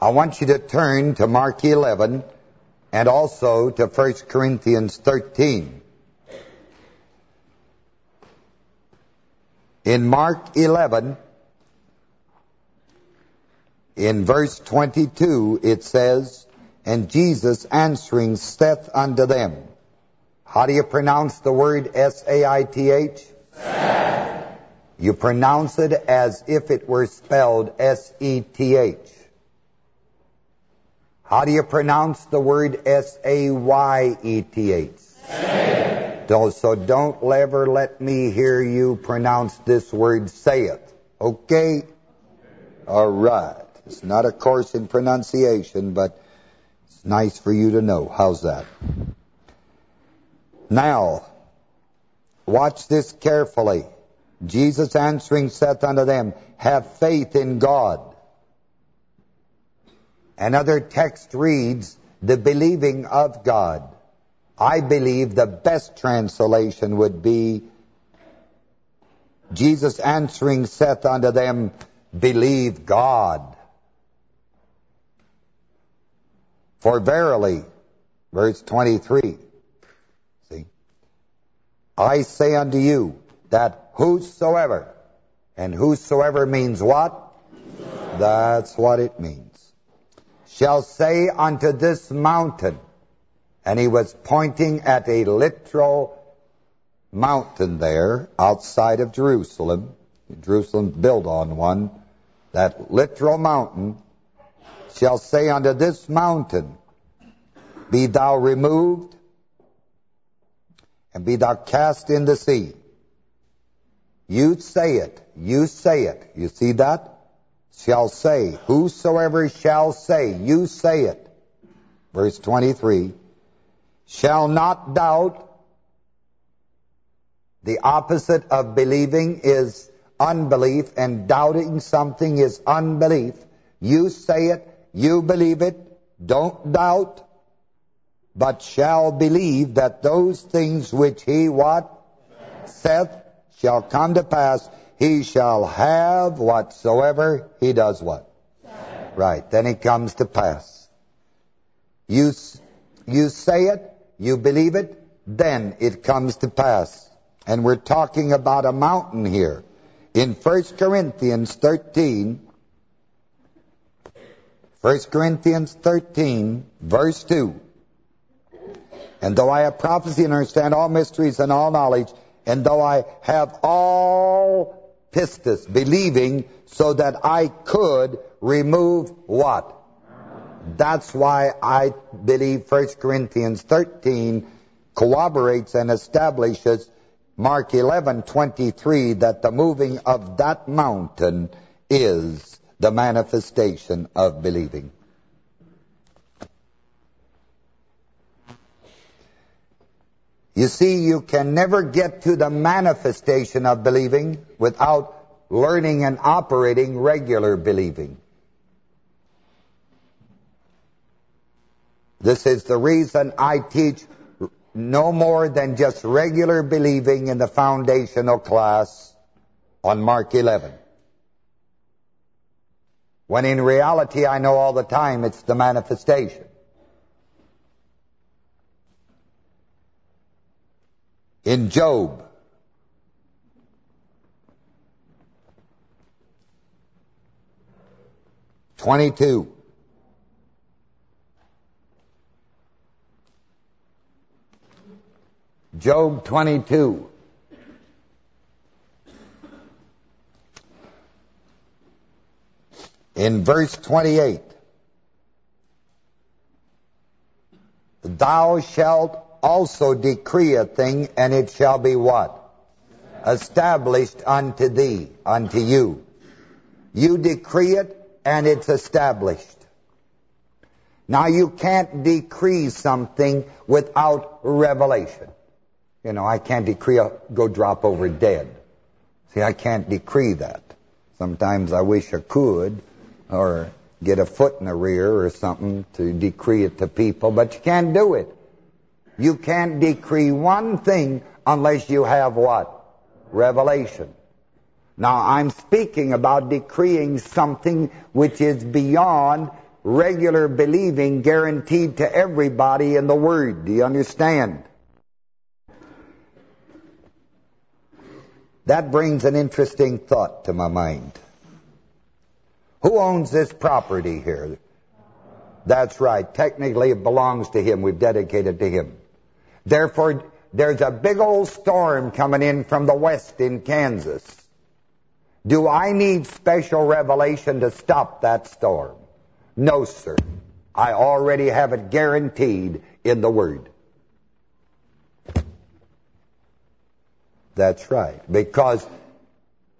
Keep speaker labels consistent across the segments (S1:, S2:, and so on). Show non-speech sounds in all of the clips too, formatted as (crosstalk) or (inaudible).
S1: I want you to turn to Mark 11 and also to 1 Corinthians 13. In Mark 11, in verse 22, it says, And Jesus answering saith unto them, How do you pronounce the word S-A-I-T-H? You pronounce it as if it were spelled S-E-T-H. How do you pronounce the word S-A-Y-E-T-H? So don't ever let me hear you pronounce this word saith. Okay? All right. It's not a course in pronunciation, but it's nice for you to know. How's that? Now, watch this carefully. Jesus answering saith unto them, Have faith in God. Another text reads, The believing of God. I believe the best translation would be, Jesus answering saith unto them, Believe God. For verily, verse 23, see, I say unto you that whosoever, and whosoever means what? That's what it means. Shall say unto this mountain, and he was pointing at a literal mountain there outside of Jerusalem. Jerusalem built on one. That literal mountain shall say unto this mountain, Be thou removed, and be thou cast in the sea. You say it, you say it. You see that? Shall say, whosoever shall say, you say it. Verse 23, shall not doubt. The opposite of believing is unbelief, and doubting something is unbelief. You say it, you believe it, don't doubt, but shall believe that those things which he what? Saith shall come to pass. He shall have whatsoever he does what? Right, then it comes to pass. You, you say it, you believe it, then it comes to pass. And we're talking about a mountain here. In 1 Corinthians 13, 1 Corinthians 13, verse 2. And though I have prophecy and understand all mysteries and all knowledge, and though I have all pistis, believing, so that I could remove what? That's why I believe 1 Corinthians 13 corroborates and establishes Mark 11, 23, that the moving of that mountain is the manifestation of believing. You see, you can never get to the manifestation of believing without learning and operating regular believing. This is the reason I teach no more than just regular believing in the foundational class on Mark 11. When in reality, I know all the time it's the manifestation. In Job, Twenty-two. Job 22. in verse 28. Thou shalt also decree a thing, and it shall be what? Established unto thee, unto you. You decree it, and it's established. Now, you can't decree something without revelation. You know, I can't decree a go drop over dead. See, I can't decree that. Sometimes I wish I could, or get a foot in the rear or something to decree it to people, but you can't do it. You can't decree one thing unless you have what? Revelation. Now, I'm speaking about decreeing something which is beyond regular believing guaranteed to everybody in the Word. Do you understand? That brings an interesting thought to my mind. Who owns this property here? That's right. Technically, it belongs to him. We've dedicated to him. Therefore, there's a big old storm coming in from the west in Kansas. Do I need special revelation to stop that storm? No, sir. I already have it guaranteed in the Word. That's right. Because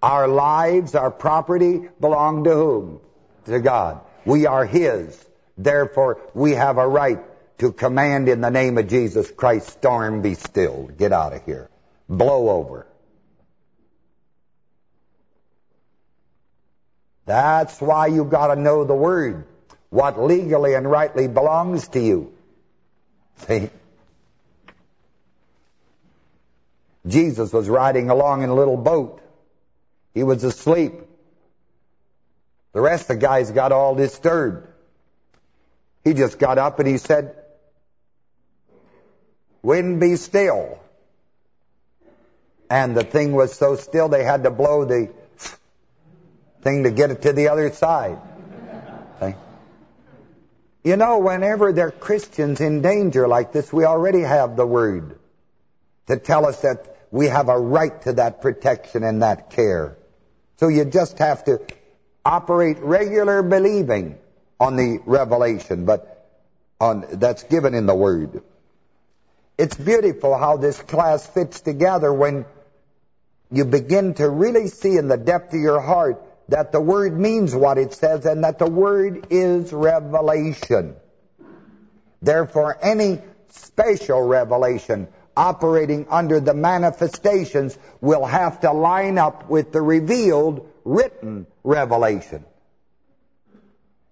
S1: our lives, our property belong to whom? To God. We are His. Therefore, we have a right to command in the name of Jesus Christ, storm be still. Get out of here. Blow over. That's why you got to know the Word. What legally and rightly belongs to you. See? Jesus was riding along in a little boat. He was asleep. The rest of the guys got all disturbed. He just got up and he said, Wind be still. And the thing was so still they had to blow the thing to get it to the other side. You know, whenever there are Christians in danger like this, we already have the Word to tell us that we have a right to that protection and that care. So you just have to operate regular believing on the revelation, but on that's given in the Word. It's beautiful how this class fits together when you begin to really see in the depth of your heart that the Word means what it says and that the Word is revelation. Therefore, any special revelation operating under the manifestations will have to line up with the revealed written revelation.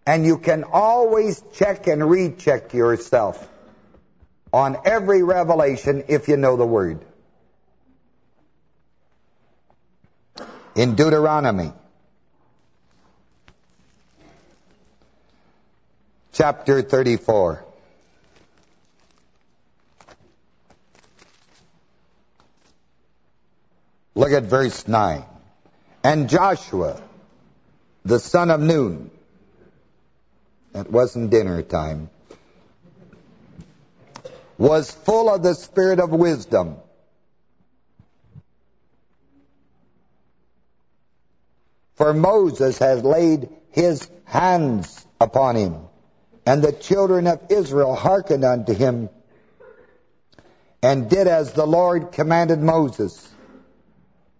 S1: And you can always check and recheck yourself on every revelation if you know the Word. In Deuteronomy, chapter 34, Look at verse 9. And Joshua, the son of Nun, it wasn't dinner time, was full of the spirit of wisdom. For Moses has laid his hands upon him, and the children of Israel hearkened unto him, and did as the Lord commanded Moses.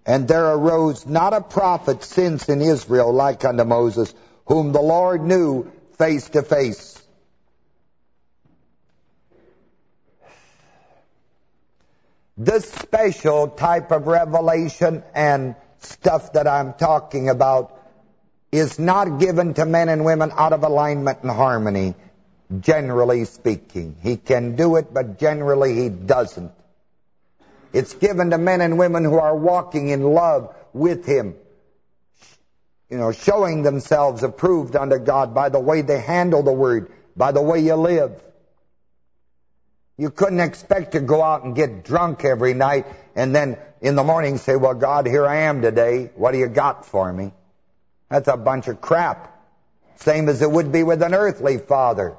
S1: And there arose not a prophet since in Israel like unto Moses, whom the Lord knew face to face. This special type of revelation and stuff that I'm talking about is not given to men and women out of alignment and harmony, generally speaking. He can do it, but generally he doesn't. It's given to men and women who are walking in love with Him. You know, showing themselves approved unto God by the way they handle the Word, by the way you live. You couldn't expect to go out and get drunk every night and then in the morning say, well, God, here I am today. What do you got for me? That's a bunch of crap. Same as it would be with an earthly father.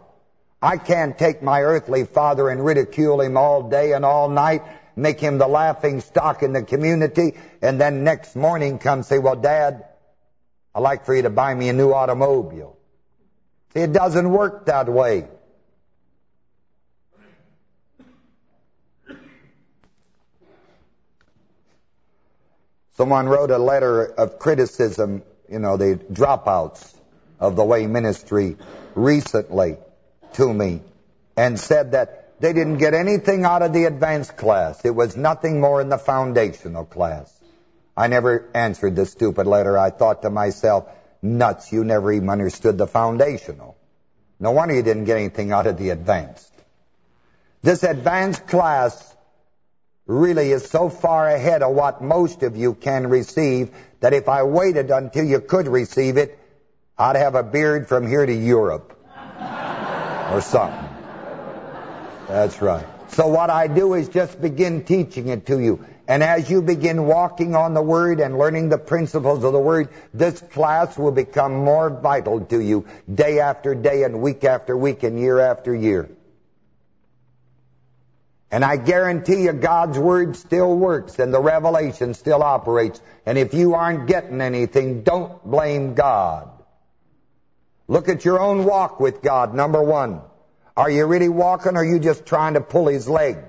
S1: I can't take my earthly father and ridicule him all day and all night make him the laughing stock in the community, and then next morning come say, well, Dad, I'd like for you to buy me a new automobile. See, it doesn't work that way. Someone wrote a letter of criticism, you know, the dropouts of the way ministry recently to me and said that they didn't get anything out of the advanced class. It was nothing more in the foundational class. I never answered the stupid letter. I thought to myself, nuts, you never even understood the foundational. No wonder you didn't get anything out of the advanced. This advanced class really is so far ahead of what most of you can receive that if I waited until you could receive it, I'd have a beard from here to Europe. (laughs) or something. That's right. So what I do is just begin teaching it to you. And as you begin walking on the Word and learning the principles of the Word, this class will become more vital to you day after day and week after week and year after year. And I guarantee you God's Word still works and the revelation still operates. And if you aren't getting anything, don't blame God. Look at your own walk with God, number one. Are you really walking or are you just trying to pull his leg?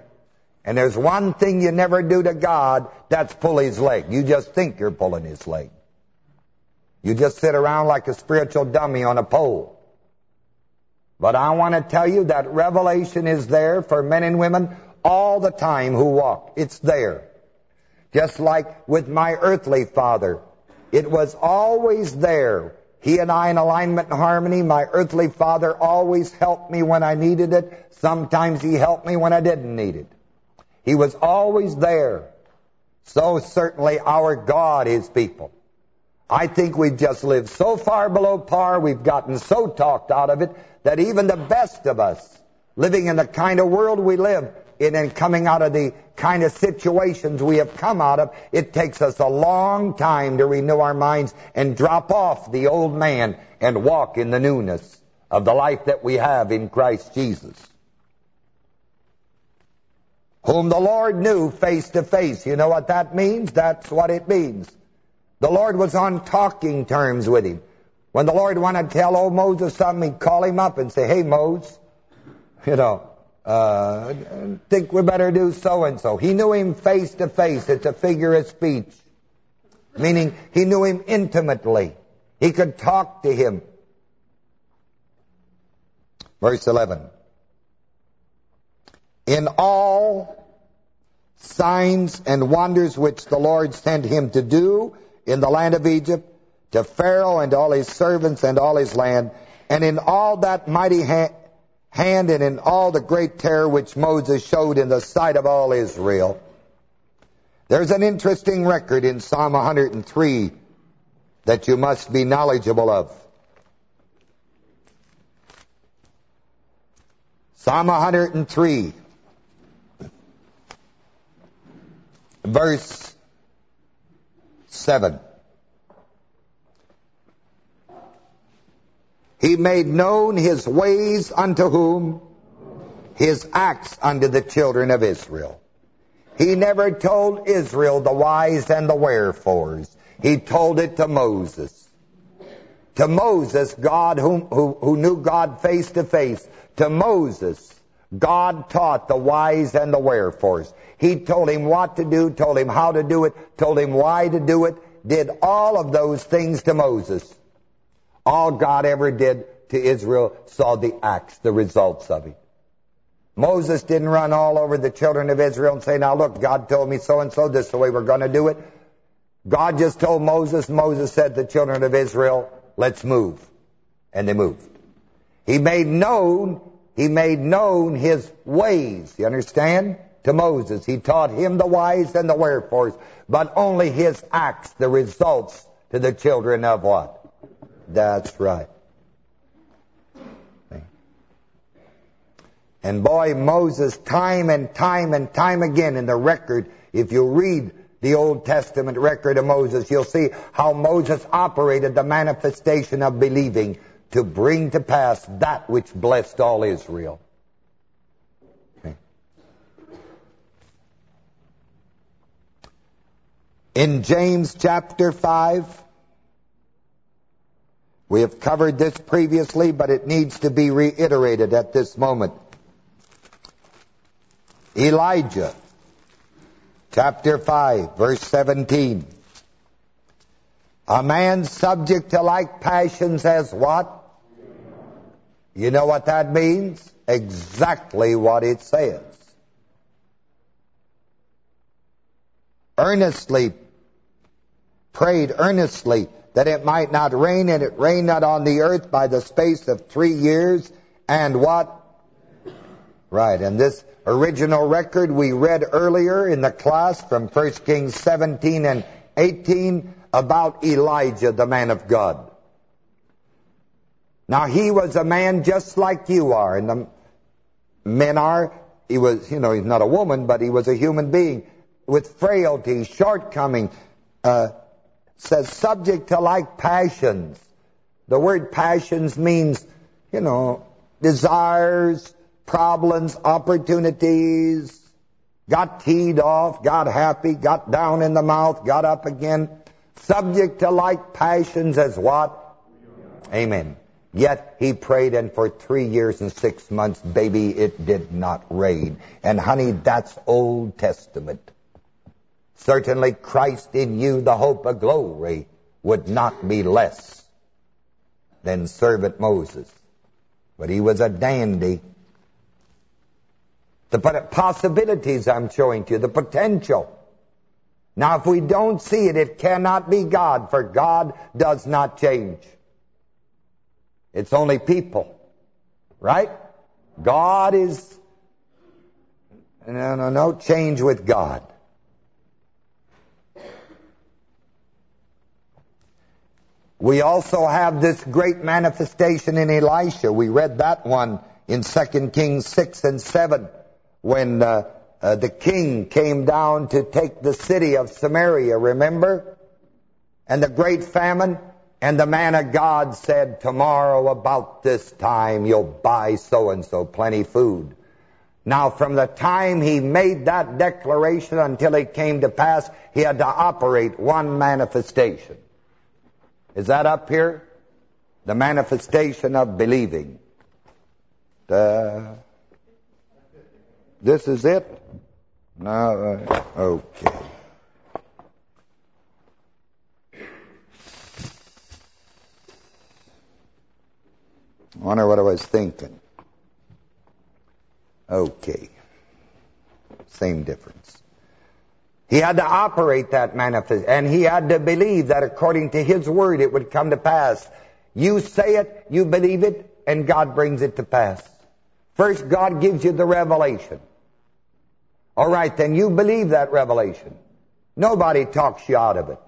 S1: And there's one thing you never do to God, that's pull his leg. You just think you're pulling his leg. You just sit around like a spiritual dummy on a pole. But I want to tell you that revelation is there for men and women all the time who walk. It's there. Just like with my earthly father. It was always there. He and I in alignment and harmony. My earthly father always helped me when I needed it. Sometimes he helped me when I didn't need it. He was always there. So certainly our God is people. I think we've just lived so far below par, we've gotten so talked out of it, that even the best of us, living in the kind of world we live in and coming out of the kind of situations we have come out of, it takes us a long time to renew our minds and drop off the old man and walk in the newness of the life that we have in Christ Jesus whom the Lord knew face to face. You know what that means? That's what it means. The Lord was on talking terms with him. When the Lord wanted to tell old Moses something, he'd call him up and say, hey, Moses, (laughs) you know, uh, think we better do so-and-so. He knew him face to face. It's a figure of speech. Meaning he knew him intimately. He could talk to him. Verse 11 in all signs and wonders which the Lord sent him to do in the land of Egypt, to Pharaoh and all his servants and all his land, and in all that mighty ha hand and in all the great terror which Moses showed in the sight of all Israel. There's an interesting record in Psalm 103 that you must be knowledgeable of. Psalm 103. verse 7. He made known his ways unto whom? His acts unto the children of Israel. He never told Israel the whys and the wherefores. He told it to Moses. To Moses, God who, who, who knew God face to face. To Moses, God taught the whys and the wherefores. He told him what to do, told him how to do it, told him why to do it, did all of those things to Moses. All God ever did to Israel saw the acts, the results of it. Moses didn't run all over the children of Israel and say, now look, God told me so-and-so, this is the way we're going to do it. God just told Moses, Moses said to the children of Israel, let's move. And they moved. He made known, he made known his ways, you understand? to Moses. He taught him the whys and the wherefores, but only his acts, the results to the children of what? That's right. And boy, Moses, time and time and time again in the record, if you read the Old Testament record of Moses, you'll see how Moses operated the manifestation of believing to bring to pass that which blessed all Israel. In James chapter 5, we have covered this previously, but it needs to be reiterated at this moment. Elijah, chapter 5, verse 17. A man subject to like passions as what? You know what that means? Exactly what it says. Earnestly prayed earnestly that it might not rain, and it rained not on the earth by the space of three years. And what? Right, and this original record we read earlier in the class from 1 Kings 17 and 18 about Elijah, the man of God. Now, he was a man just like you are, and the men are. He was, you know, he's not a woman, but he was a human being with frailty, shortcoming, uh, says subject to like passions. The word passions means, you know, desires, problems, opportunities, got teed off, got happy, got down in the mouth, got up again, subject to like passions as what? Amen. Yet he prayed, and for three years and six months, baby, it did not rain. And honey, that's Old Testament. Certainly Christ in you, the hope of glory, would not be less than servant Moses. But he was a dandy. The possibilities I'm showing to you, the potential. Now, if we don't see it, it cannot be God, for God does not change. It's only people. Right? God is... No, no, no change with God. We also have this great manifestation in Elisha. We read that one in 2 Kings 6 and 7 when uh, uh, the king came down to take the city of Samaria, remember? And the great famine. And the man of God said, tomorrow about this time you'll buy so-and-so plenty food. Now from the time he made that declaration until it came to pass, he had to operate one manifestation. Is that up here? The manifestation of believing. This is it? No, uh, okay. wonder what I was thinking. Okay. Same difference. He had to operate that manifest, and he had to believe that according to his word it would come to pass. You say it, you believe it, and God brings it to pass. First, God gives you the revelation. All right, then you believe that revelation. Nobody talks you out of it.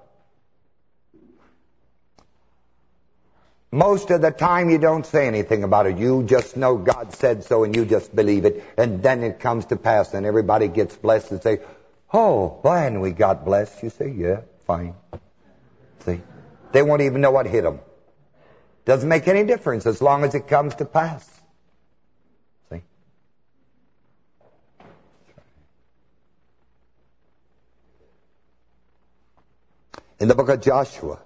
S1: Most of the time you don't say anything about it. You just know God said so and you just believe it. And then it comes to pass and everybody gets blessed and say, Oh, when we got blessed. You say, yeah, fine. See? They won't even know what hit them. Doesn't make any difference as long as it comes to pass. See? In the book of Joshua,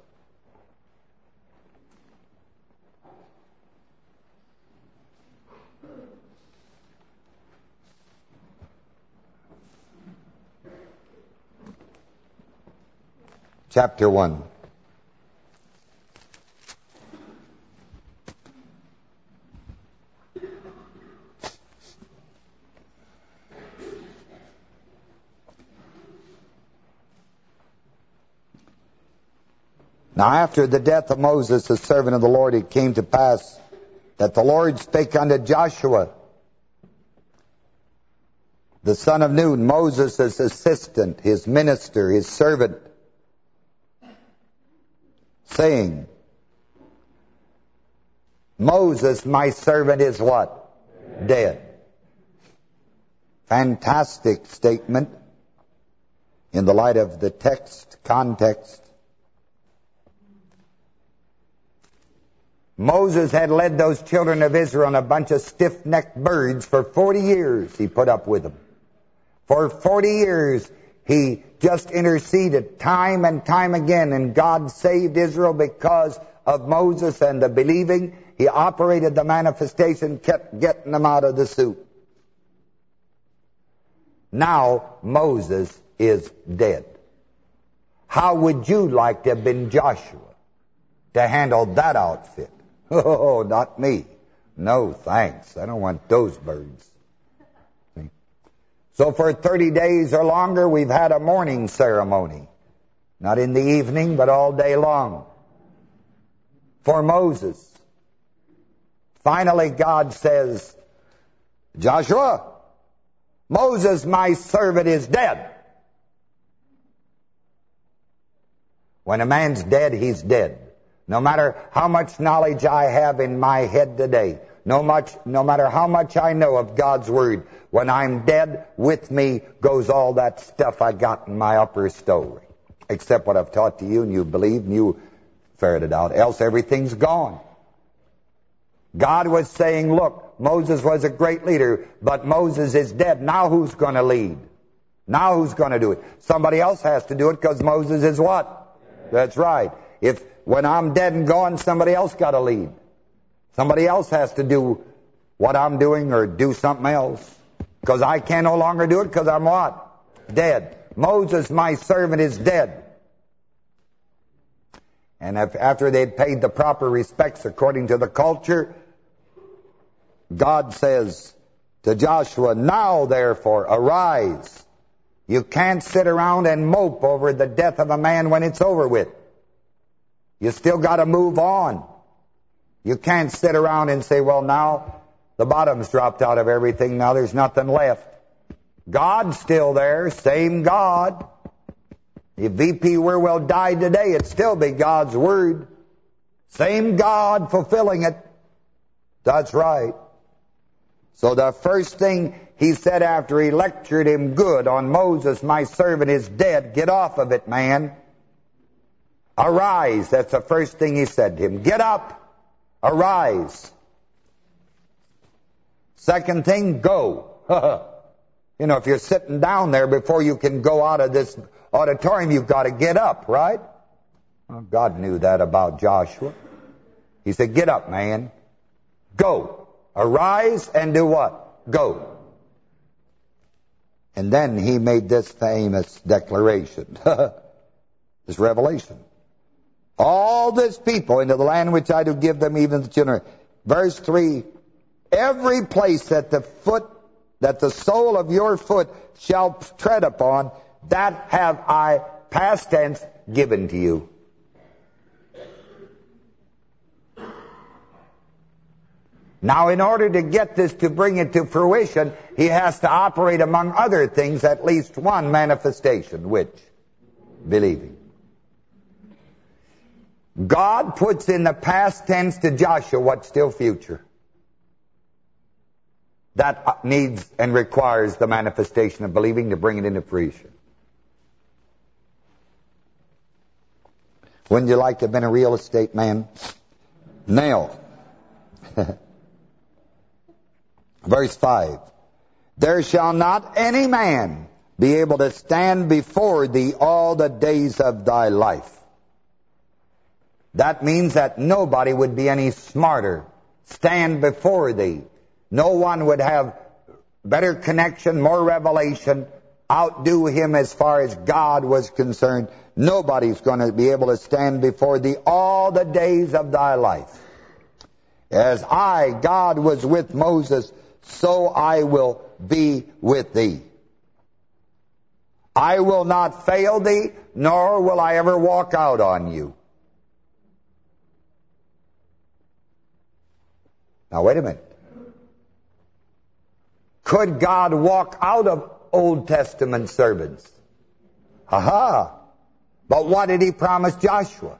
S1: chapter 1. Now after the death of Moses, the servant of the Lord, it came to pass that the Lord spake unto Joshua, the son of Nun, Moses' assistant, his minister, his servant, saying, Moses, my servant, is what? Dead. Fantastic statement in the light of the text, context. Moses had led those children of Israel on a bunch of stiff-necked birds for 40 years. He put up with them. For 40 years, he just interceded time and time again, and God saved Israel because of Moses and the believing. He operated the manifestation, kept getting them out of the soup. Now Moses is dead. How would you like to have been Joshua to handle that outfit? (laughs) Oh, not me. No, thanks. I don't want those birds. So for 30 days or longer, we've had a mourning ceremony. Not in the evening, but all day long. For Moses. Finally, God says, Joshua, Moses, my servant, is dead. When a man's dead, he's dead. No matter how much knowledge I have in my head today, no much, no matter how much I know of God's Word, when I'm dead, with me goes all that stuff I got in my upper story. Except what I've taught to you and you believe and you ferreted out. Else everything's gone. God was saying, look, Moses was a great leader, but Moses is dead. Now who's going to lead? Now who's going to do it? Somebody else has to do it because Moses is what? That's right. If when I'm dead and gone, somebody else got to lead. Somebody else has to do what I'm doing or do something else. Because I can no longer do it because I'm what? Dead. Moses, my servant, is dead. And if, after they'd paid the proper respects according to the culture, God says to Joshua, Now therefore arise. You can't sit around and mope over the death of a man when it's over with. You still got to move on. You can't sit around and say, well, now the bottom's dropped out of everything. Now there's nothing left. God's still there. Same God. If V.P. Wierwille died today, it'd still be God's Word. Same God fulfilling it. That's right. So the first thing he said after he lectured him good on Moses, my servant is dead. Get off of it, man. Arise. That's the first thing he said to him. Get up. Arise. Second thing, go. (laughs) you know, if you're sitting down there before you can go out of this auditorium, you've got to get up, right? Well, God knew that about Joshua. He said, get up, man. Go. Arise and do what? Go. And then he made this famous declaration, (laughs) this revelation. All this people into the land which I do give them, even the children. Verse 3, every place that the foot, that the sole of your foot shall tread upon, that have I, past tense, given to you. Now, in order to get this to bring it to fruition, he has to operate, among other things, at least one manifestation, which? Believing. God puts in the past tense to Joshua what's still future. That uh, needs and requires the manifestation of believing to bring it into fruition. Wouldn't you like to have been a real estate man? Now, (laughs) verse 5, There shall not any man be able to stand before thee all the days of thy life. That means that nobody would be any smarter, stand before thee. No one would have better connection, more revelation, outdo him as far as God was concerned. Nobody's going to be able to stand before thee all the days of thy life. As I, God, was with Moses, so I will be with thee. I will not fail thee, nor will I ever walk out on you. Now, wait a minute. Could God walk out of Old Testament servants? Aha! But what did he promise Joshua?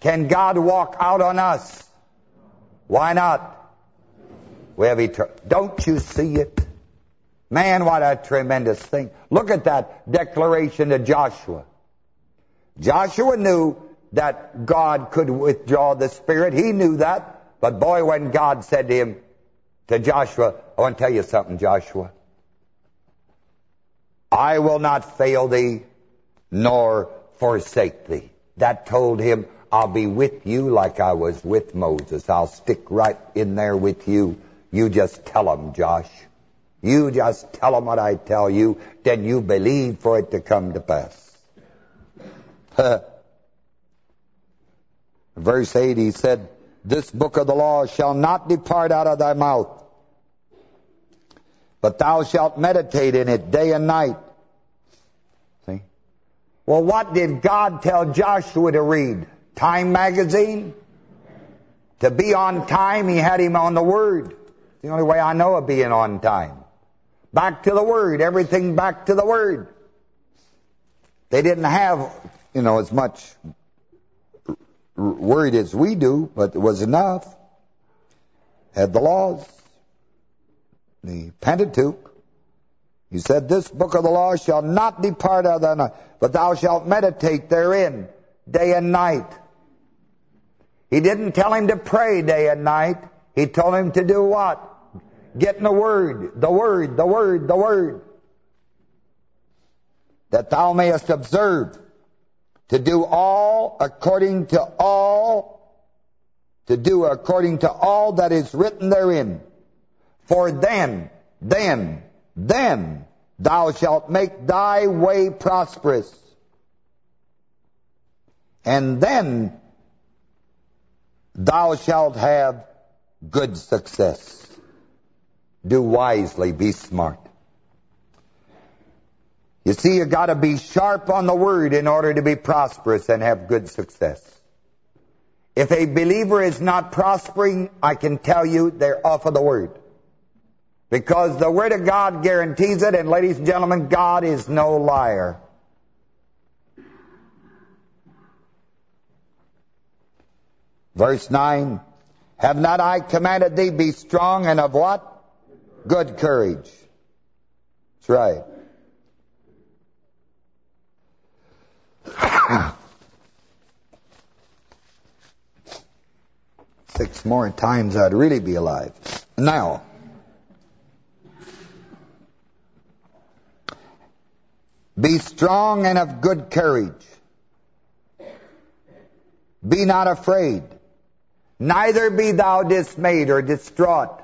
S1: Can God walk out on us? Why not? We have eternal. Don't you see it? Man, what a tremendous thing. Look at that declaration to Joshua. Joshua knew that God could withdraw the Spirit. He knew that. But boy, when God said to him, to Joshua, I want to tell you something, Joshua. I will not fail thee, nor forsake thee. That told him, I'll be with you like I was with Moses. I'll stick right in there with you. You just tell them, Josh. You just tell them what I tell you, then you believe for it to come to pass. (laughs) Verse 8, he said, this book of the law shall not depart out of thy mouth, but thou shalt meditate in it day and night. See? Well, what did God tell Joshua to read? Time magazine? To be on time, he had him on the Word. It's the only way I know of being on time. Back to the Word. Everything back to the Word. They didn't have, you know, as much worried as we do, but it was enough. Had the laws, the Pentateuch. He said, This book of the law shall not depart out of thy but thou shalt meditate therein day and night. He didn't tell him to pray day and night. He told him to do what? Get in the Word, the Word, the Word, the Word. That thou mayest observe to do all according to all, to do according to all that is written therein. For then, then, then thou shalt make thy way prosperous. And then thou shalt have good success. Do wisely, be smart. You see, you got to be sharp on the word in order to be prosperous and have good success. If a believer is not prospering, I can tell you they're off of the word. Because the word of God guarantees it, and ladies and gentlemen, God is no liar. Verse 9, Have not I commanded thee, be strong and of what? Good courage. That's right. Six more times I'd really be alive. Now, be strong and of good courage. Be not afraid. Neither be thou dismayed or distraught.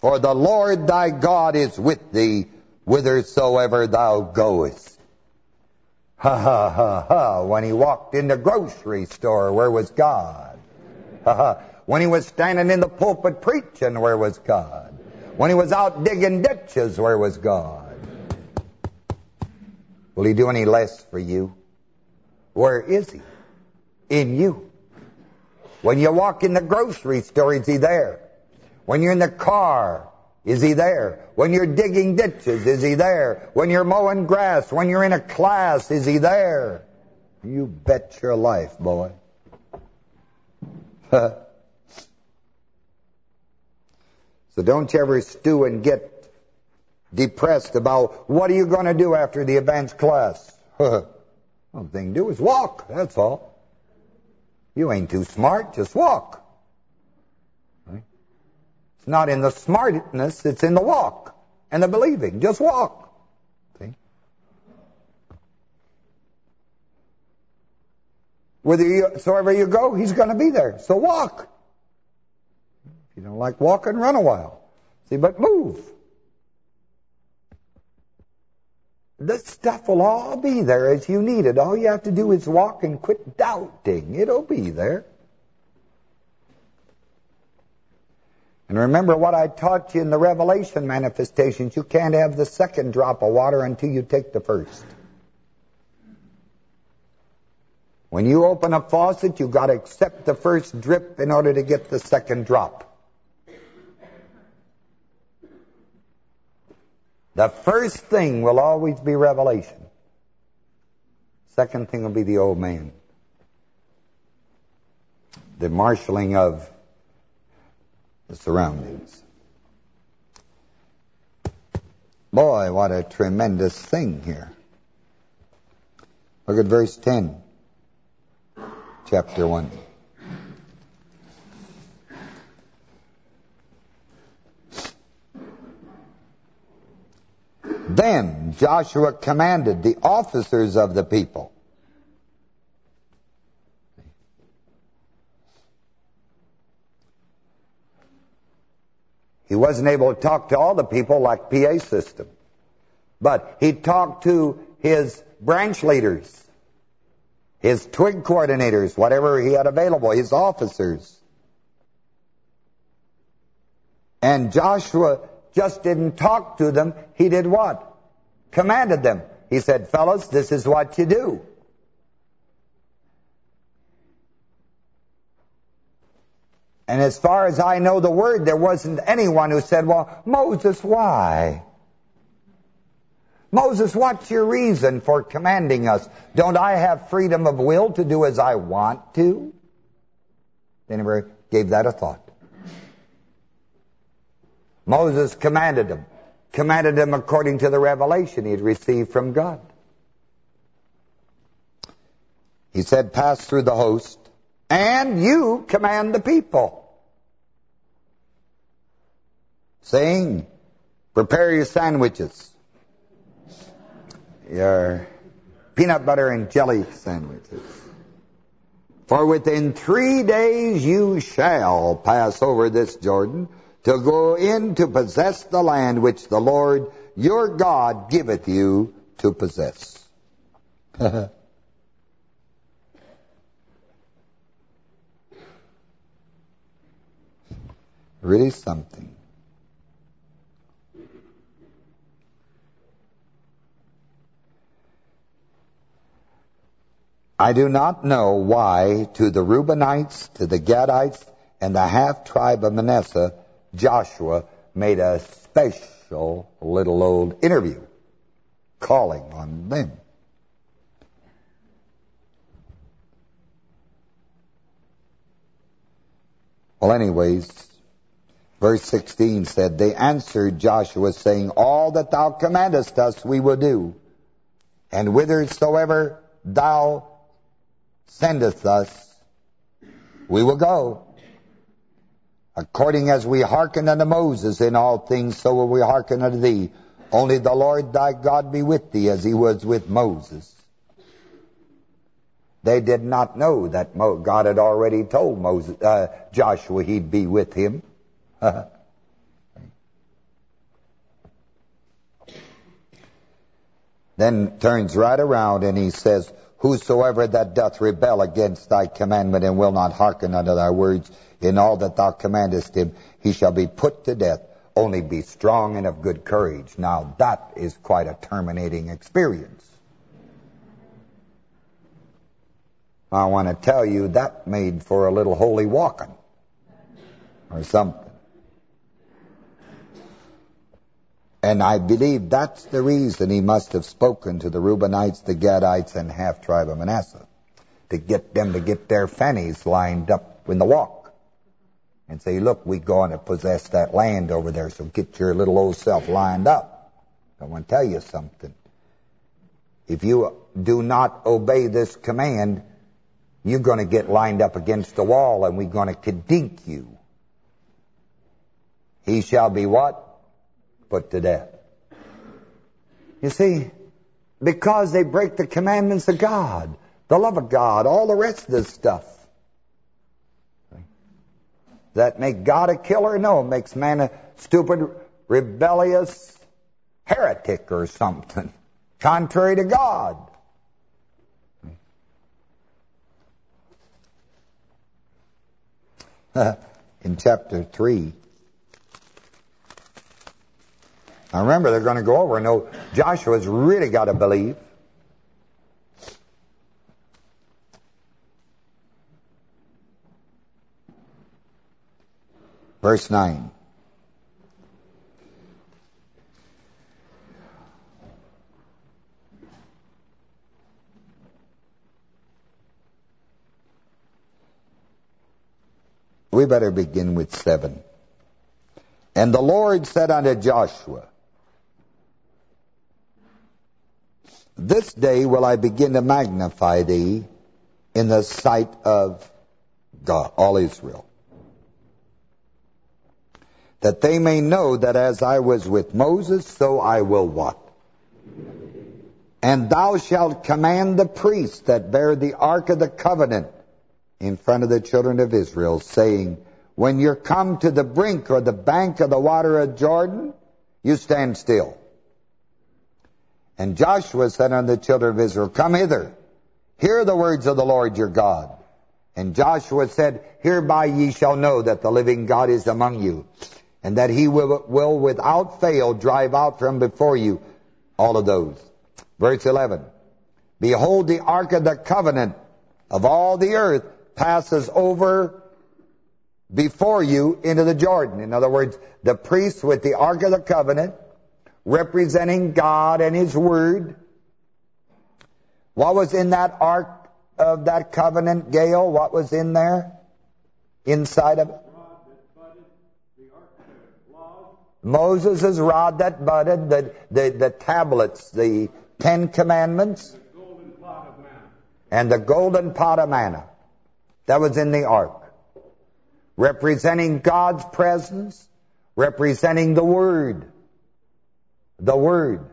S1: For the Lord thy God is with thee whithersoever thou goest. Ha ha ha ha. When he walked in the grocery store, where was God? Ha ha. When he was standing in the pulpit preaching, where was God? When he was out digging ditches, where was God? Will he do any less for you? Where is he? In you. When you walk in the grocery store, is he there? When you're in the car, is he there? When you're digging ditches, is he there? When you're mowing grass, when you're in a class, is he there? You bet your life, boy. (laughs) so don't you ever stew and get depressed about what are you going to do after the advanced class. (laughs) One thing to do is walk, that's all. You ain't too smart, just walk not in the smartness, it's in the walk and the believing. Just walk. See? Whether you, wherever you go, he's going to be there. So walk. If you don't like walking, run a while. See, but move. This stuff will all be there as you need it. All you have to do is walk and quit doubting. It'll be there. And remember what I taught you in the Revelation manifestations. You can't have the second drop of water until you take the first. When you open a faucet, you've got to accept the first drip in order to get the second drop. The first thing will always be revelation. Second thing will be the old man. The marshaling of the surroundings. Boy, what a tremendous thing here. Look at verse 10, chapter 1. Then Joshua commanded the officers of the people He wasn't able to talk to all the people like PA system. But he talked to his branch leaders, his twig coordinators, whatever he had available, his officers. And Joshua just didn't talk to them. He did what? Commanded them. He said, fellas, this is what you do. And as far as I know the word, there wasn't anyone who said, well, Moses, why? Moses, what's your reason for commanding us? Don't I have freedom of will to do as I want to? They never gave that a thought. Moses commanded them, commanded them according to the revelation he had received from God. He said, pass through the host, and you command the people. Saying, prepare your sandwiches. Your peanut butter and jelly sandwiches. For within three days you shall pass over this Jordan to go in to possess the land which the Lord your God giveth you to possess. (laughs) really something. I do not know why to the Reubenites, to the Gadites, and the half-tribe of Manasseh, Joshua made a special little old interview calling on them. Well, anyways, verse 16 said, They answered Joshua, saying, All that thou commandest us we will do, and whithersoever thou sendest us, we will go. According as we hearken unto Moses in all things, so will we hearken unto thee. Only the Lord thy God be with thee as he was with Moses. They did not know that God had already told Moses, uh, Joshua he'd be with him. (laughs) then turns right around and he says, Whosoever that doth rebel against thy commandment and will not hearken unto thy words in all that thou commandest him, he shall be put to death. Only be strong and of good courage. Now that is quite a terminating experience. I want to tell you that made for a little holy walking or something. And I believe that's the reason he must have spoken to the Reubenites, the Gadites, and half-tribe of Manasseh, to get them to get their fannies lined up in the walk. And say, look, we're going to possess that land over there, so get your little old self lined up. I want to tell you something. If you do not obey this command, you're going to get lined up against the wall, and we're going to kadink you. He shall be what? Put to death. You see, because they break the commandments of God, the love of God, all the rest of this stuff. That make God a killer? No, it makes man a stupid, rebellious heretic or something, (laughs) contrary to God. (laughs) In chapter 3, Now remember, they're going to go over and know Joshua's really got to believe. Verse 9. We better begin with 7. And the Lord said unto Joshua, This day will I begin to magnify thee in the sight of God, all Israel. That they may know that as I was with Moses, so I will what? And thou shalt command the priests that bear the ark of the covenant in front of the children of Israel, saying, When you're come to the brink or the bank of the water of Jordan, you stand still. And Joshua said unto the children of Israel, Come hither, hear the words of the Lord your God. And Joshua said, Hereby ye shall know that the living God is among you, and that he will, will without fail drive out from before you all of those. Verse 11, Behold, the ark of the covenant of all the earth passes over before you into the Jordan. In other words, the priests with the ark of the covenant representing God and His Word. What was in that ark of that covenant, Gail? What was in there? Inside of it? Moses' rod that budded, the, the, the tablets, the Ten Commandments, and the golden pot of manna. That was in the ark. Representing God's presence, representing the Word. The Word.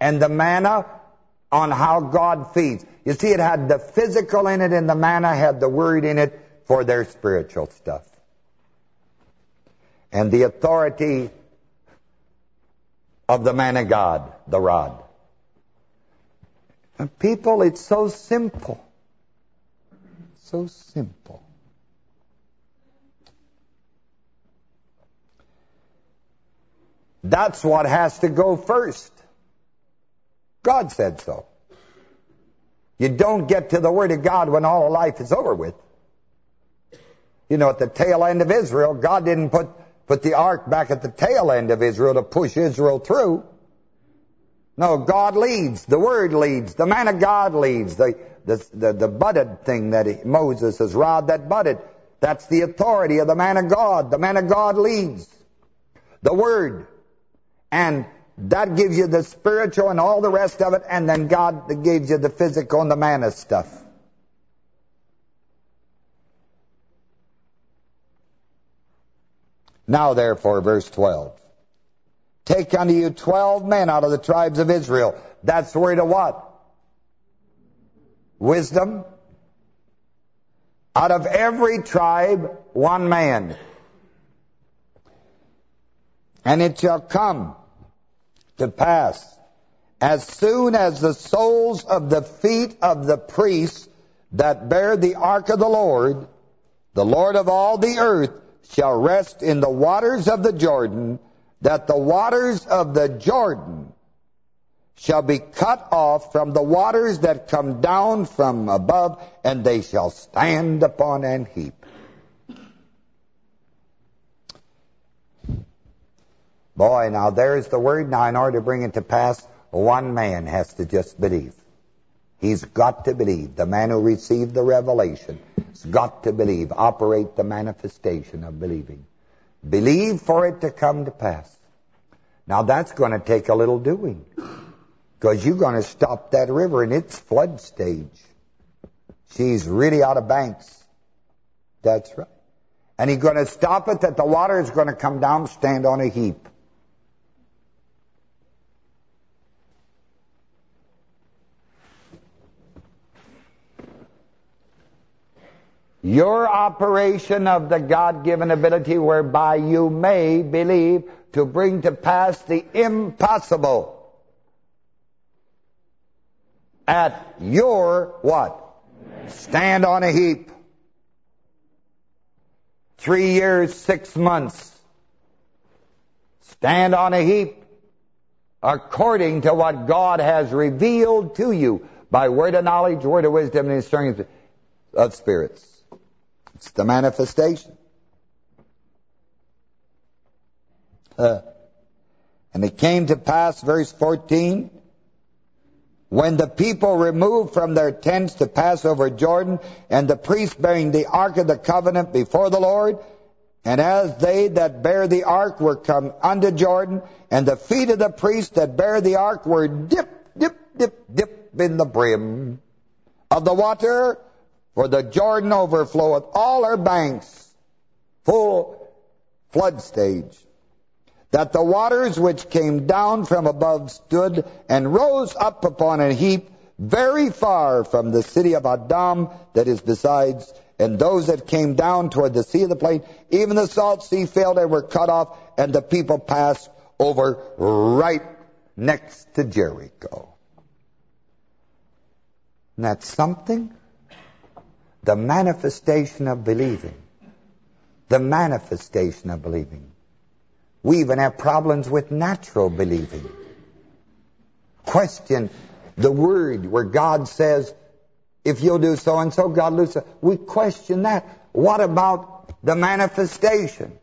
S1: And the manna on how God feeds. You see, it had the physical in it, and the manna had the Word in it for their spiritual stuff. And the authority of the man of God, the rod. And people, it's so simple. So simple. That's what has to go first. God said so. You don't get to the Word of God when all life is over with. You know, at the tail end of Israel, God didn't put, put the ark back at the tail end of Israel to push Israel through. No, God leads. The Word leads. The man of God leads. The, the, the, the budded thing that he, Moses, his rod that budded. That's the authority of the man of God. The man of God leads. The Word. And that gives you the spiritual and all the rest of it, and then God gives you the physical and the manna stuff. Now therefore, verse 12. Take unto you twelve men out of the tribes of Israel. That's word of what? Wisdom. Out of every tribe, one man. And it shall come to pass as soon as the soles of the feet of the priests that bear the ark of the Lord, the Lord of all the earth, shall rest in the waters of the Jordan, that the waters of the Jordan shall be cut off from the waters that come down from above, and they shall stand upon an heap. Boy, now there's the word. Now, in order to bring it to pass, one man has to just believe. He's got to believe. The man who received the revelation has got to believe. Operate the manifestation of believing. Believe for it to come to pass. Now, that's going to take a little doing. Because you're going to stop that river in its flood stage. She's really out of banks. That's right. And he's going to stop it that the water is going to come down, stand on a heap. Your operation of the God-given ability whereby you may believe to bring to pass the impossible at your what? Stand on a heap. Three years, six months. Stand on a heap according to what God has revealed to you by word of knowledge, word of wisdom, and instructions of spirits. It's the manifestation. Uh, and it came to pass, verse 14, when the people removed from their tents to pass over Jordan, and the priests bearing the ark of the covenant before the Lord, and as they that bear the ark were come unto Jordan, and the feet of the priests that bear the ark were dip, dip, dip, dip in the brim of the water, for the Jordan overfloweth all her banks, full flood stage, that the waters which came down from above stood and rose up upon a heap very far from the city of Adam that is besides, and those that came down toward the sea of the plain, even the salt sea failed and were cut off, and the people passed over right next to Jericho. Isn't that something? The manifestation of believing. The manifestation of believing. We even have problems with natural believing. Question the word where God says, if you'll do so and so, God will do so. We question that. What about the manifestation?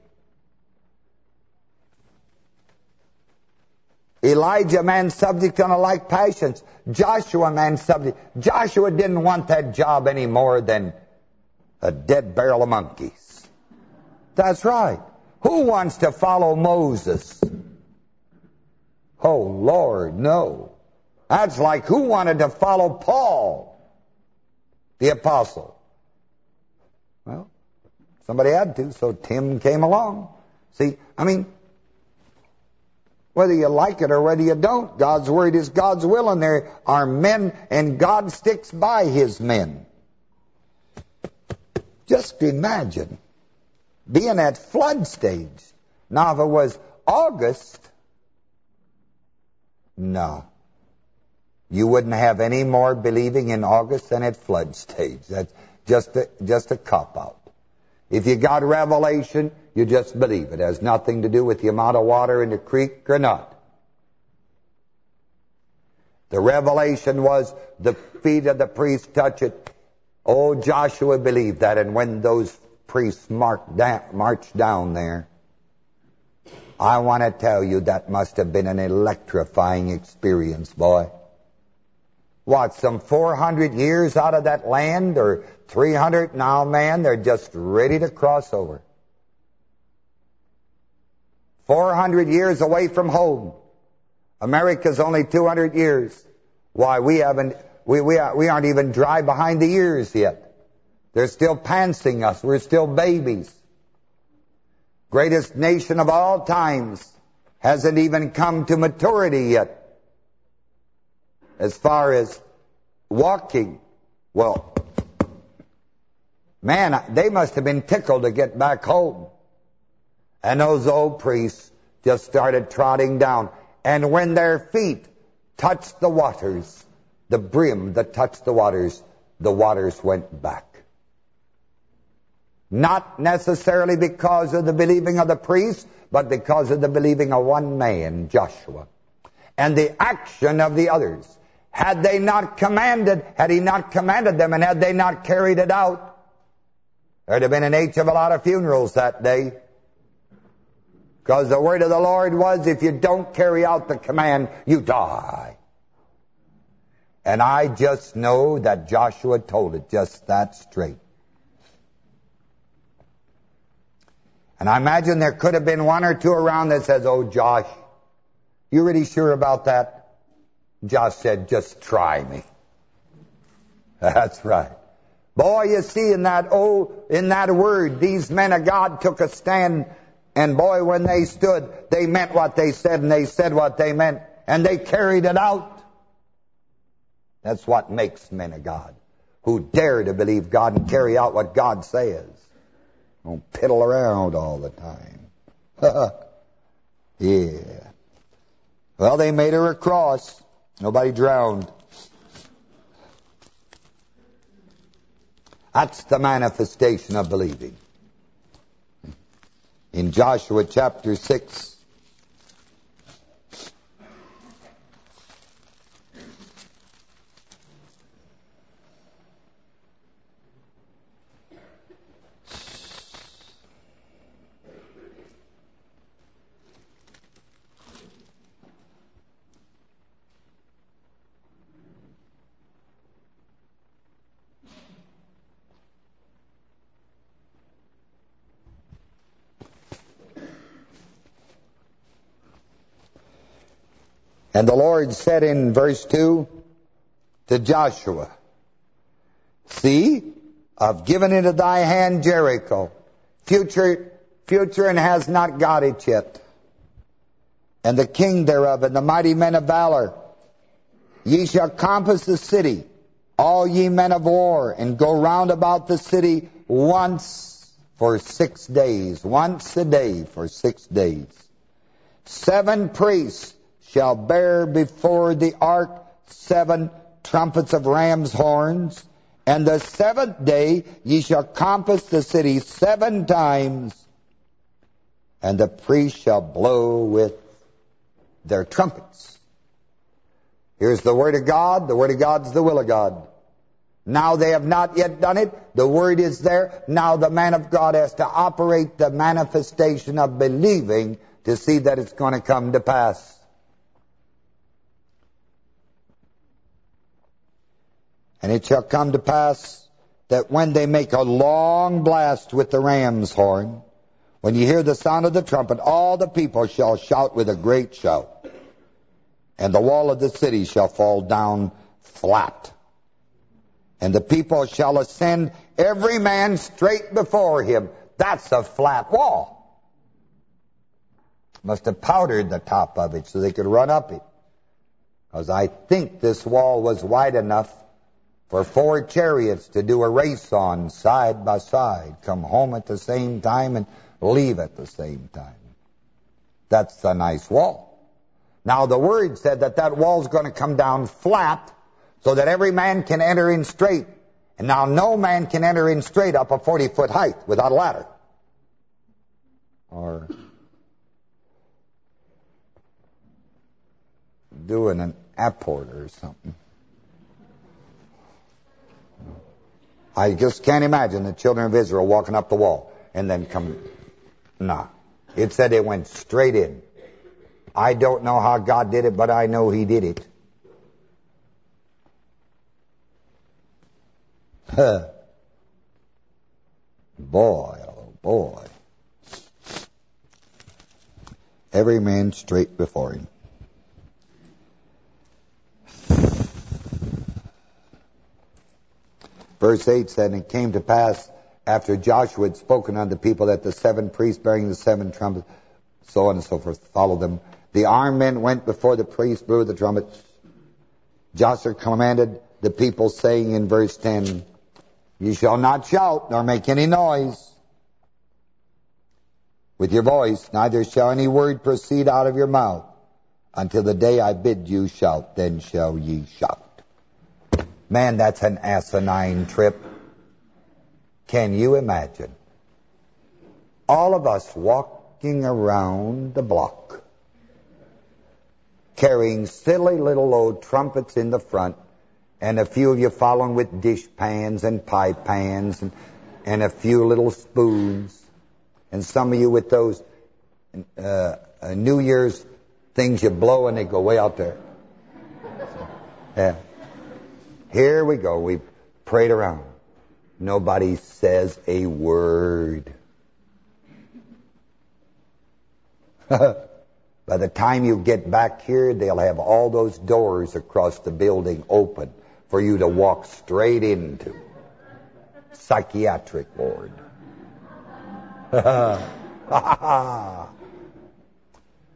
S1: Elijah, man subject unto like passions. Joshua, man subject. Joshua didn't want that job any more than a dead barrel of monkeys. That's right. Who wants to follow Moses? Oh, Lord, no. That's like who wanted to follow Paul, the apostle? Well, somebody had to, so Tim came along. See, I mean, whether you like it or whether you don't, God's word is God's will, and there are men, and God sticks by his men. Just imagine being at flood stage. Now, if it was August, no. You wouldn't have any more believing in August than at flood stage. That's just a, just a cop-out. If you got revelation, you just believe. It has nothing to do with the amount of water in the creek or not. The revelation was the feet of the priest touch it. Oh, Joshua believed that, and when those priests marched down there, I want to tell you that must have been an electrifying experience, boy. What, some 400 years out of that land, or 300 now, man, they're just ready to cross over. 400 years away from home. America's only 200 years. Why, we haven't, we, we, are, we aren't even dry behind the ears yet. They're still pantsing us. We're still babies. Greatest nation of all times hasn't even come to maturity yet. As far as walking, well, man, they must have been tickled to get back home. And those old priests just started trotting down. And when their feet touched the waters, the brim that touched the waters, the waters went back. Not necessarily because of the believing of the priest, but because of the believing of one man, Joshua. And the action of the others. Had they not commanded, had he not commanded them, and had they not carried it out, there'd have been an H of a lot of funerals that day. Because the word of the Lord was, if you don't carry out the command, you die. And I just know that Joshua told it just that straight. And I imagine there could have been one or two around that says, oh, Josh, you really sure about that? Josh said, just try me. (laughs) That's right. Boy, you see in that oh, in that word, these men of God took a stand, and boy, when they stood, they meant what they said, and they said what they meant, and they carried it out. That's what makes men of God, who dare to believe God and carry out what God says. Don't piddle around all the time. (laughs) yeah. Well, they made her a cross. Nobody drowned. That's the manifestation of believing. In Joshua chapter 6, And the Lord said in verse 2 to Joshua, See, I've given into thy hand Jericho, future, future and has not got it yet, and the king thereof, and the mighty men of valor. Ye shall compass the city, all ye men of war, and go round about the city once for six days, once a day for six days. Seven priests shall bear before the ark seven trumpets of ram's horns, and the seventh day ye shall compass the city seven times, and the priests shall blow with their trumpets. Here's the word of God. The word of God is the will of God. Now they have not yet done it. The word is there. Now the man of God has to operate the manifestation of believing to see that it's going to come to pass. And it shall come to pass that when they make a long blast with the ram's horn, when you hear the sound of the trumpet, all the people shall shout with a great shout. And the wall of the city shall fall down flat. And the people shall ascend every man straight before him. That's a flat wall. Must have powdered the top of it so they could run up it. Because I think this wall was wide enough for four chariots to do a race on side by side, come home at the same time and leave at the same time. That's a nice wall. Now the word said that that wall's going to come down flat so that every man can enter in straight. And now no man can enter in straight up a 40-foot height without a ladder. Or doing an apport or something. I just can't imagine the children of Israel walking up the wall and then come. Nah. It said it went straight in. I don't know how God did it, but I know he did it. boy, oh boy. Every man straight before him. Verse 8 said, And it came to pass after Joshua had spoken unto the people that the seven priests bearing the seven trumpets, so on and so forth, followed them. The armed men went before the priests, blew the trumpets. Joshua commanded the people, saying in verse 10, You shall not shout, nor make any noise with your voice, neither shall any word proceed out of your mouth, until the day I bid you shout, then shall ye shout. Man, that's an asinine trip. Can you imagine? All of us walking around the block, carrying silly little old trumpets in the front, and a few of you following with dish pans and pie pans, and, and a few little spoons, and some of you with those uh, uh, New Year's things you blow and they go way out there. Yeah. Here we go. We've prayed around. Nobody says a word. (laughs) By the time you get back here, they'll have all those doors across the building open for you to walk straight into. Psychiatric ward. (laughs)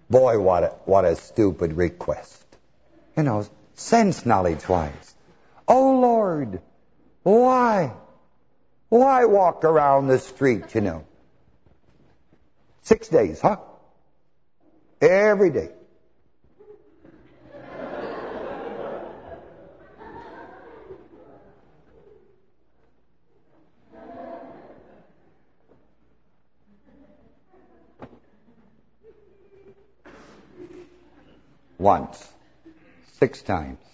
S1: Boy, what a, what a stupid request. You know, sense knowledge-wise. Oh, Lord, why? Why walk around the street, you know? Six days, huh? Every day. Once. Six times.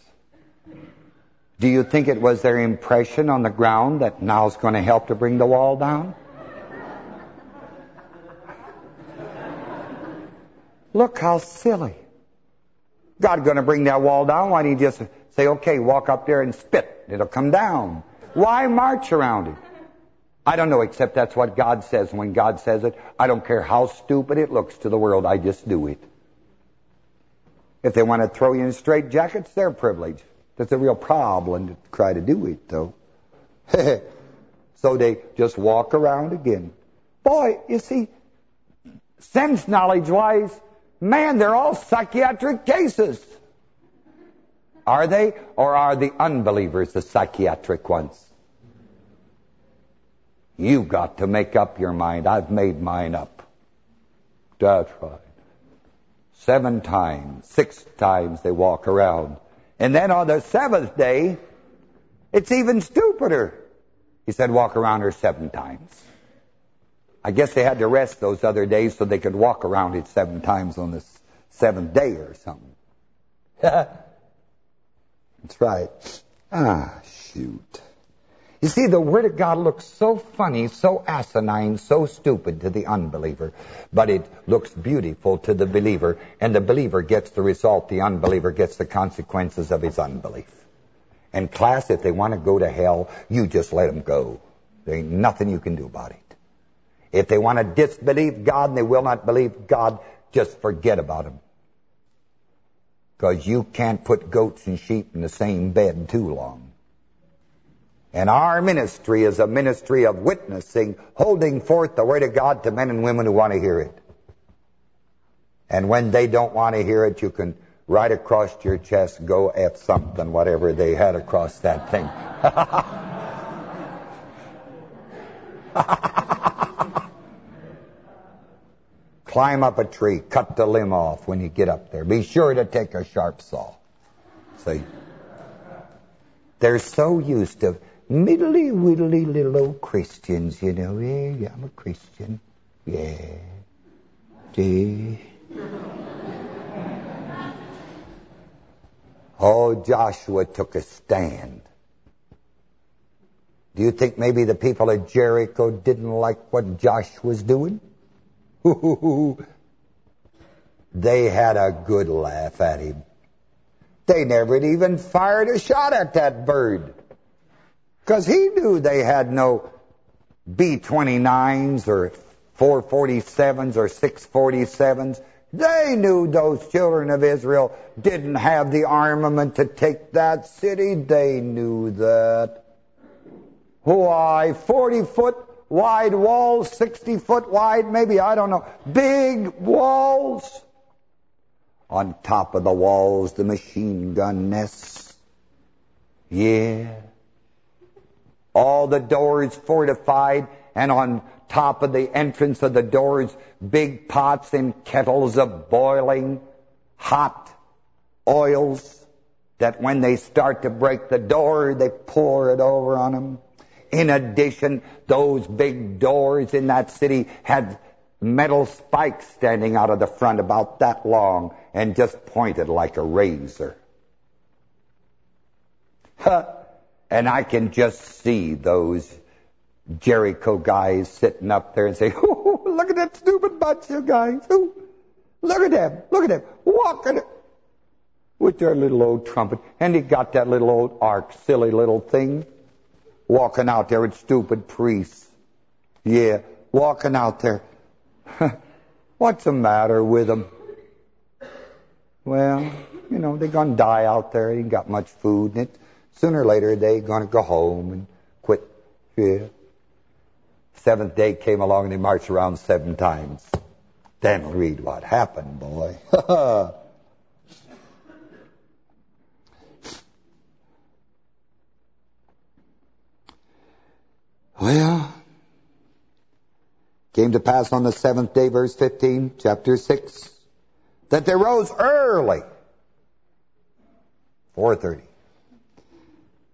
S1: Do you think it was their impression on the ground that now is going to help to bring the wall down? Look how silly. God going to bring that wall down? Why don't you just say, okay, walk up there and spit. It'll come down. Why march around it? I don't know, except that's what God says. When God says it, I don't care how stupid it looks to the world, I just do it. If they want to throw you in straight jackets, their privilege. That's a real problem to try to do it, though. (laughs) so they just walk around again. Boy, you see, sense knowledge-wise, man, they're all psychiatric cases. Are they? Or are the unbelievers the psychiatric ones? You've got to make up your mind. I've made mine up. That's right. Seven times, six times they walk around and then on the seventh day, it's even stupider. He said, walk around her seven times. I guess they had to rest those other days so they could walk around it seven times on the seventh day or something. (laughs) That's right. Ah, shoot. You see, the Word of God looks so funny, so asinine, so stupid to the unbeliever, but it looks beautiful to the believer, and the believer gets the result, the unbeliever gets the consequences of his unbelief. And class, if they want to go to hell, you just let them go. There ain't nothing you can do about it. If they want to disbelieve God and they will not believe God, just forget about them. Because you can't put goats and sheep in the same bed too long. And our ministry is a ministry of witnessing, holding forth the Word of God to men and women who want to hear it. And when they don't want to hear it, you can right across your chest go F something, whatever they had across that thing. (laughs) Climb up a tree, cut the limb off when you get up there. Be sure to take a sharp saw. See? They're so used to middly widdly little old Christians, you know. Yeah, I'm a Christian. Yeah. See? oh, Joshua took a stand. Do you think maybe the people of Jericho didn't like what Josh was doing? (laughs) they had a good laugh at him. They never even fired a shot at that bird. Because he knew they had no B-29s or 447s or 647s. They knew those children of Israel didn't have the armament to take that city. They knew that. Why, 40-foot wide walls, 60 foot wide, maybe, I don't know. Big walls. On top of the walls, the machine gun nests. Yeah. All the doors fortified, and on top of the entrance of the doors, big pots and kettles of boiling hot oils that when they start to break the door, they pour it over on them. In addition, those big doors in that city had metal spikes standing out of the front about that long and just pointed like a razor. And I can just see those Jericho guys sitting up there and say, (laughs) oh, look at that stupid bunch of guys. Ooh, look at them. Look at them. Walking with their little old trumpet. And he got that little old ark, silly little thing walking out there with stupid priests. Yeah, walking out there. (laughs) What's the matter with them? Well, you know, they're going to die out there. They ain't got much food. in it, sooner or later, they're going to go home and quit. Yeah. Seventh day came along and they marched around seven times. Then read what happened, boy. (laughs) Well, came to pass on the seventh day, verse 15, chapter 6, that they rose early, 4.30,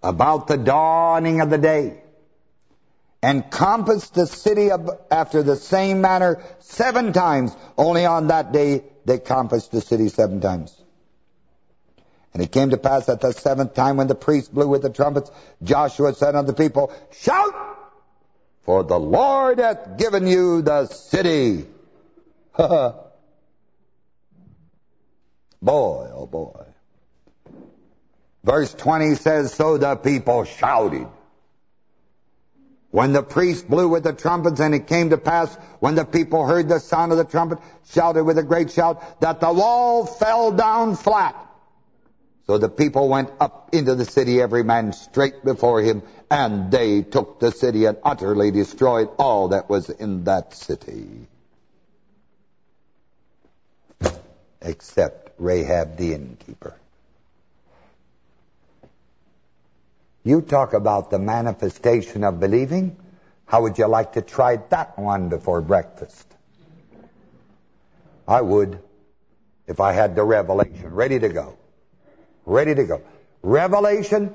S1: about the dawning of the day, and compassed the city after the same manner seven times. Only on that day they compassed the city seven times. And it came to pass at the seventh time when the priest blew with the trumpets, Joshua said unto the people, Shout! for the Lord hath given you the city. (laughs) boy, oh boy. Verse 20 says, So the people shouted. When the priest blew with the trumpets, and it came to pass, when the people heard the sound of the trumpet, shouted with a great shout, that the wall fell down flat. So the people went up into the city, every man straight before him, and they took the city and utterly destroyed all that was in that city. Except Rahab the innkeeper. You talk about the manifestation of believing. How would you like to try that one before breakfast? I would, if I had the revelation ready to go. Ready to go. Revelation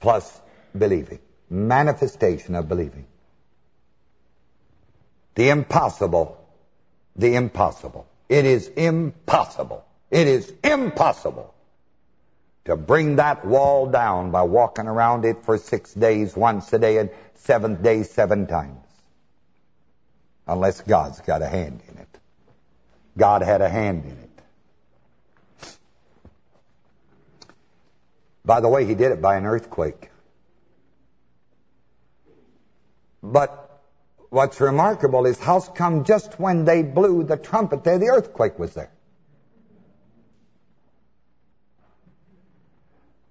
S1: plus believing. Manifestation of believing. The impossible. The impossible. It is impossible. It is impossible to bring that wall down by walking around it for six days, once a day, and seventh day, seven times. Unless God's got a hand in it. God had a hand in it. By the way, he did it by an earthquake. But what's remarkable is how come just when they blew the trumpet there, the earthquake was there.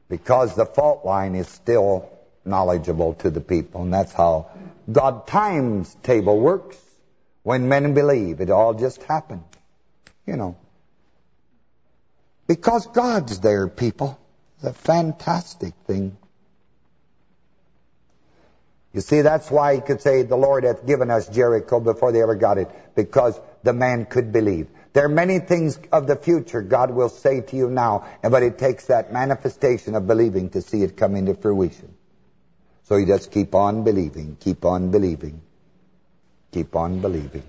S1: Because the fault line is still knowledgeable to the people, and that's how God times table works. When men believe, it all just happened. You know. Because God's there, people. It's a fantastic thing. You see, that's why he could say, the Lord hath given us Jericho before they ever got it, because the man could believe. There are many things of the future God will say to you now, but it takes that manifestation of believing to see it come into fruition. So you just keep on believing, keep on believing, keep on believing.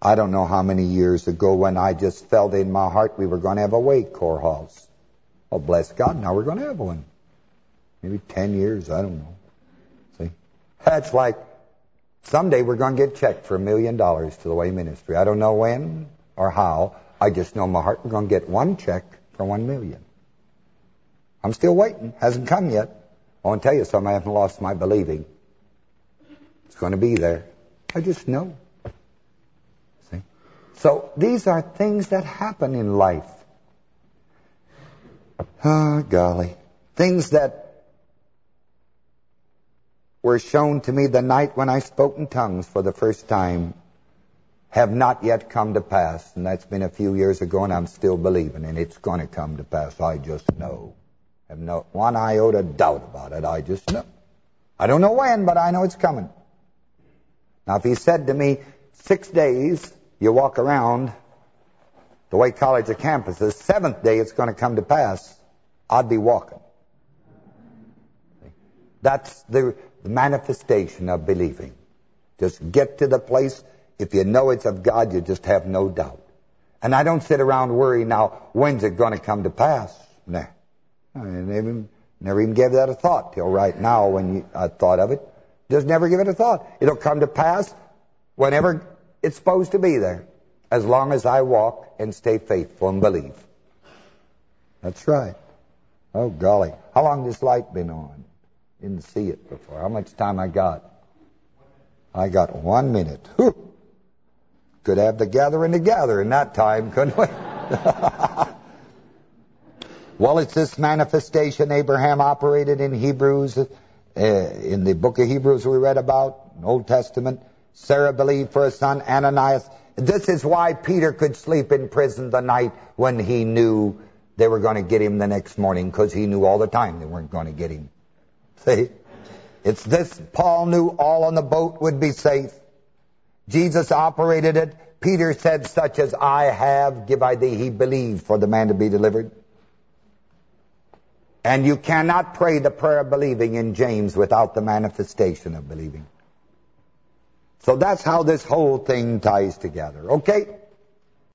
S1: I don't know how many years ago when I just felt in my heart we were going to have a Way Corps house. Oh, bless God, now we're going to have one maybe 10 years, I don't know. See? That's like someday we're going to get checked for a million dollars to the way ministry. I don't know when or how. I just know my heart we're going to get one check for one million. I'm still waiting. Hasn't come yet. I want to tell you something. I haven't lost my believing. It's going to be there. I just know. See? So these are things that happen in life. Ah, oh, golly. Things that were shown to me the night when I spoke in tongues for the first time have not yet come to pass. And that's been a few years ago, and I'm still believing, and it's going to come to pass. I just know. I have no one iota doubt about it. I just know. I don't know when, but I know it's coming. Now, if he said to me, six days, you walk around the way college of campuses, seventh day it's going to come to pass, I'd be walking. That's the the manifestation of believing. Just get to the place, if you know it's of God, you just have no doubt. And I don't sit around worrying now, when's it going to come to pass? Nah. I never, never even gave that a thought till right now when you, I thought of it. Just never give it a thought. It'll come to pass whenever it's supposed to be there, as long as I walk and stay faithful and believe. That's right. Oh, golly. How long this light been on? Didn't see it before. How much time I got? I got one minute. Whew. Could have the gathering together in that time, couldn't we? (laughs) well, it's this manifestation Abraham operated in Hebrews, uh, in the book of Hebrews we read about, Old Testament. Sarah believed for a son, Ananias. This is why Peter could sleep in prison the night when he knew they were going to get him the next morning, because he knew all the time they weren't going to get him. See? It's this. Paul knew all on the boat would be safe. Jesus operated it. Peter said, such as I have, give I thee. He believed for the man to be delivered. And you cannot pray the prayer of believing in James without the manifestation of believing. So that's how this whole thing ties together. Okay?